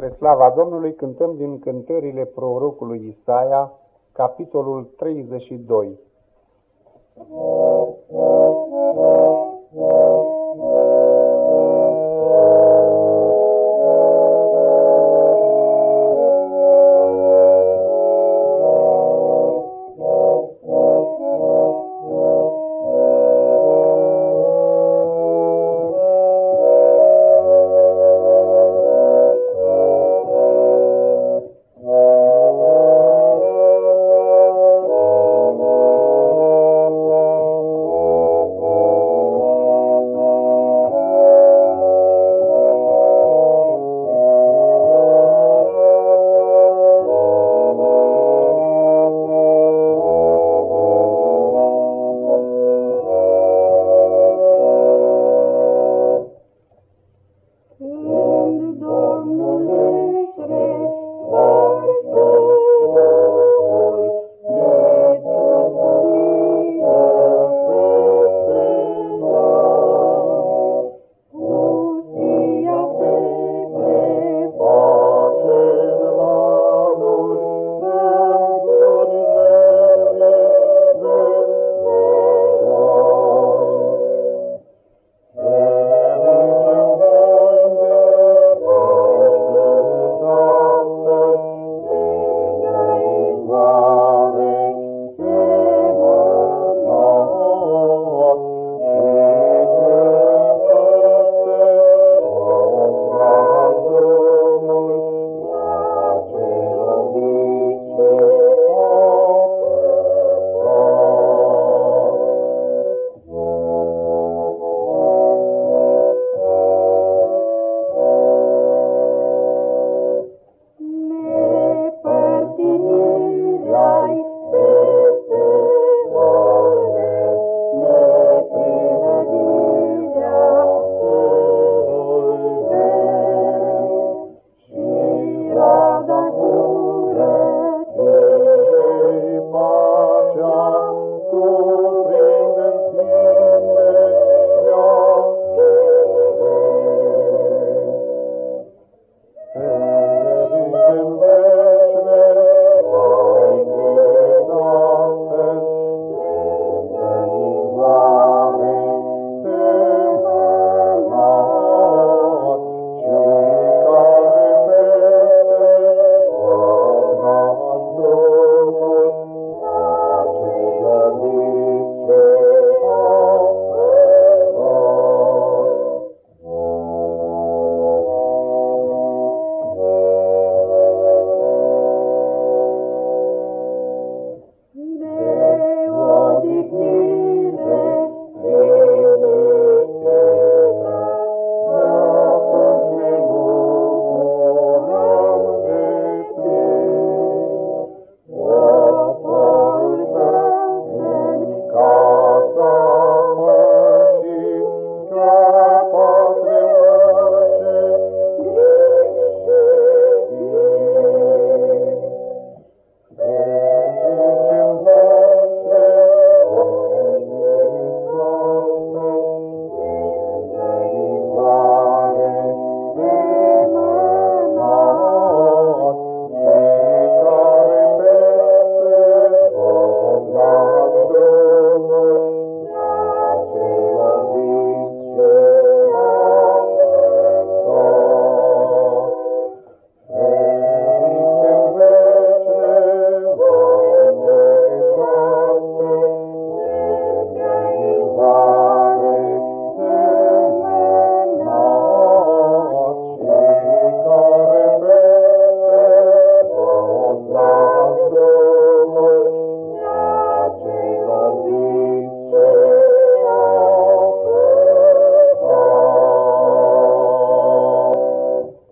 Spre slava Domnului cântăm din cântările prorocului Isaia, capitolul 32. Lord.